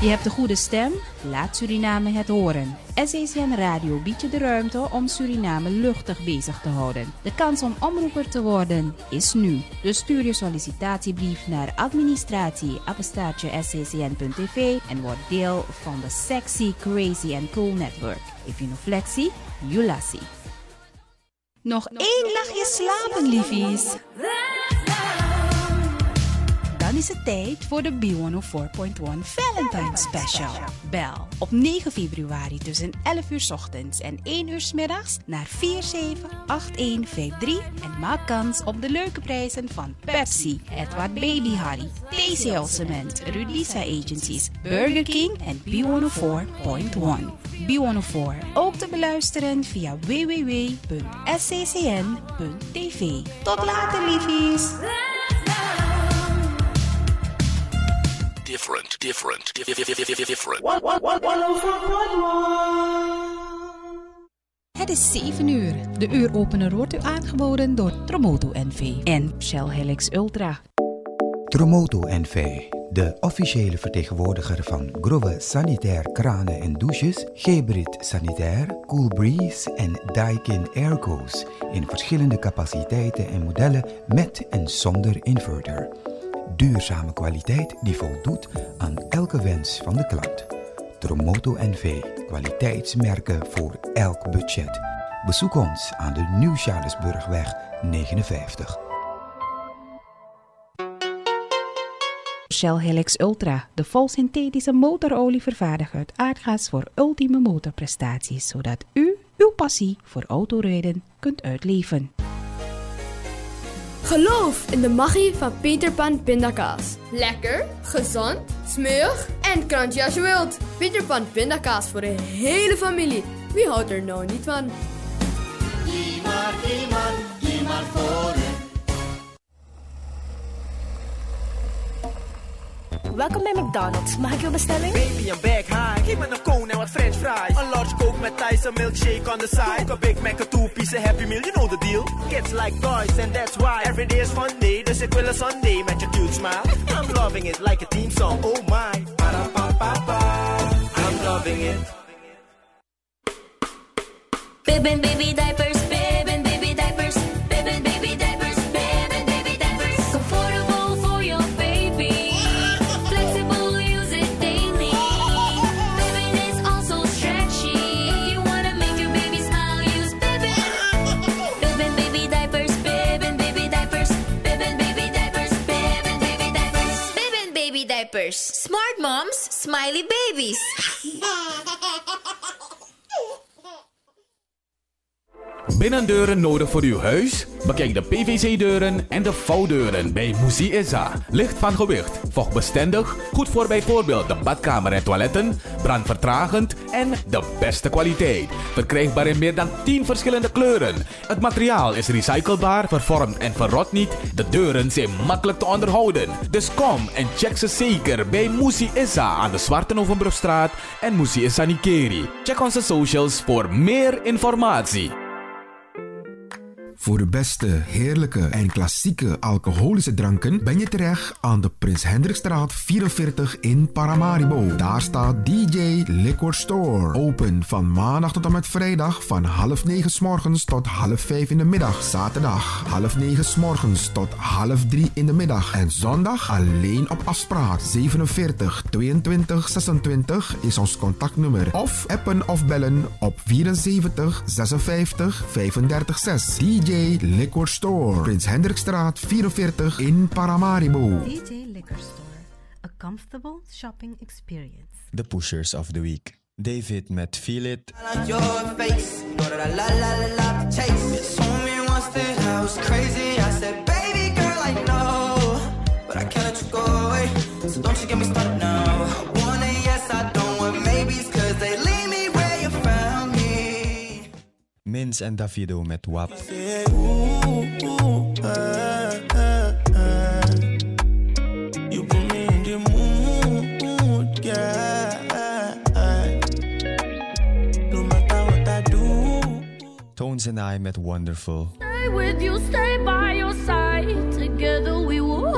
Je hebt de goede stem, laat Suriname het horen. SACN Radio biedt je de ruimte om Suriname luchtig bezig te houden. De kans om omroeper te worden is nu. Dus stuur je sollicitatiebrief naar administratie en word deel van de Sexy, Crazy and Cool Network. If you know flexie, you lassie. Nog één nachtje slapen, liefies is het tijd voor de B104.1 Valentine Special. Bel op 9 februari tussen 11 uur ochtends en 1 uur middags naar 478153 en maak kans op de leuke prijzen van Pepsi, Edward Baby Harry, TCL Cement, Rudisa Agencies, Burger King en B104.1. B104 ook te beluisteren via www.sccn.tv. Tot later, liefies! Different, different, different. Het is 7 uur. De uuropener wordt u aangeboden door Tromoto NV en Shell Helix Ultra. Tromoto NV, de officiële vertegenwoordiger van Grove Sanitair Kranen en Douches, Gebrit Sanitair, Cool Breeze en Daikin Airco's in verschillende capaciteiten en modellen met en zonder inverter. Duurzame kwaliteit die voldoet aan elke wens van de klant. Tromoto NV, kwaliteitsmerken voor elk budget. Bezoek ons aan de Nieuw Charlesburgweg 59. Shell Helix Ultra, de volsynthetische motorolie vervaardigd uit aardgas voor ultieme motorprestaties, zodat u uw passie voor autorijden kunt uitleven. Geloof in de magie van Peter Pan pindakaas. Lekker, gezond, smeuig en krantje als je wilt. Peter Pan pindakaas voor de hele familie. Wie houdt er nou niet van? Voor. Welkom bij McDonald's. Mag ik uw bestelling? Baby, een bag high. Geef me een cone en wat french fries. Een large coke met Tyson milkshake on the side. A Big Mac, a two-piece Happy Meal, you know the deal. Kids like toys and that's why every day is fun day. Dus ik wil een Sunday met je cute smile. I'm loving it like a team song. Oh my. Ba-da-ba-ba-ba. I'm loving it. Baby, baby diapers, baby, diapers. Smart moms, smiley babies. Binnendeuren nodig voor uw huis? Bekijk de PVC-deuren en de vouwdeuren bij Musi Issa. Licht van gewicht, vochtbestendig, goed voor bijvoorbeeld de badkamer en toiletten, brandvertragend en de beste kwaliteit. Verkrijgbaar in meer dan 10 verschillende kleuren. Het materiaal is recyclebaar, vervormt en verrot niet. De deuren zijn makkelijk te onderhouden. Dus kom en check ze zeker bij Musi Issa aan de Zwarte Overbrugstraat en Musi Issa Nikeri. Check onze socials voor meer informatie. Voor de beste, heerlijke en klassieke alcoholische dranken ben je terecht aan de Prins Hendrikstraat 44 in Paramaribo. Daar staat DJ Liquor Store. Open van maandag tot en met vrijdag van half negen s morgens tot half vijf in de middag. Zaterdag half negen s morgens tot half drie in de middag. En zondag alleen op afspraak. 47 22 26 is ons contactnummer. Of appen of bellen op 74 56 35 6. DJ Liquor Store. Prins Hendrikstraat 44 in Paramaribo. DJ Liquor Store. A comfortable shopping experience. The Pushers of the Week. David met Feel It. your face. Know that I la la la la taste. You told me once that I was crazy. I said, baby girl, I know, but I can't let you go away. So don't you get me started now. I want a yes, I don't want maybes, cause they leave me where you found me. Mins en Davido met WAP. Tones and I met Wonderful. Stay with you, stay by your side. Together we will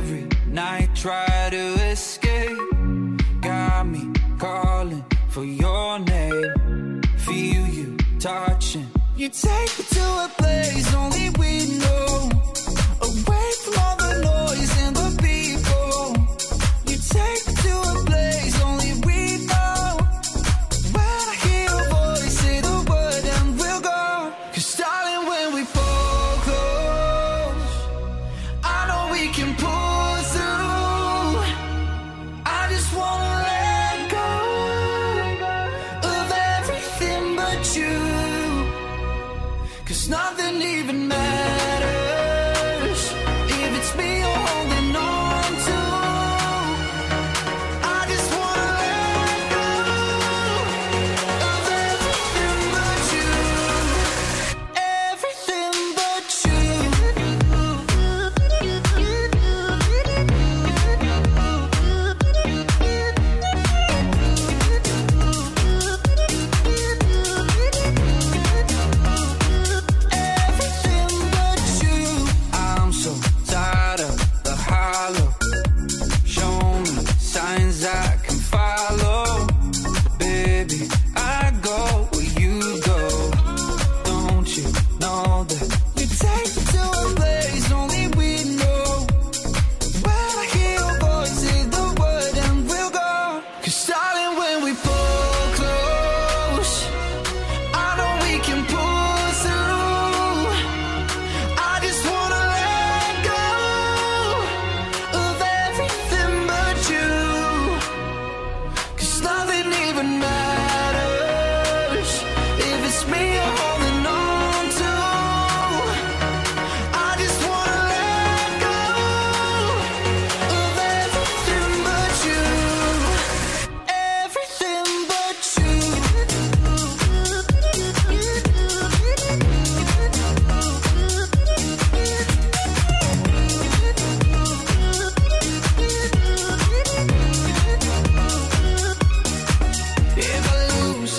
every night try to escape. Got me calling for your name. Feel you touching. You take me to a place only we know. Away from all the.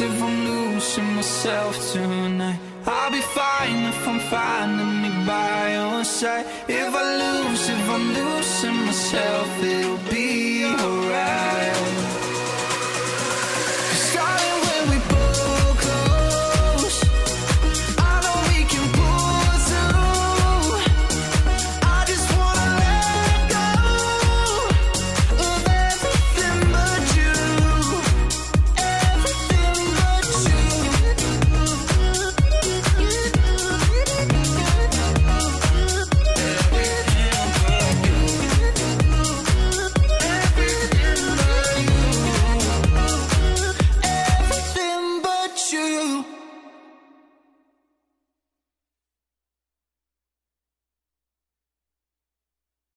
if I'm losing myself tonight. I'll be fine if I'm finding me by your side. If I lose, if I'm losing myself, it'll be alright.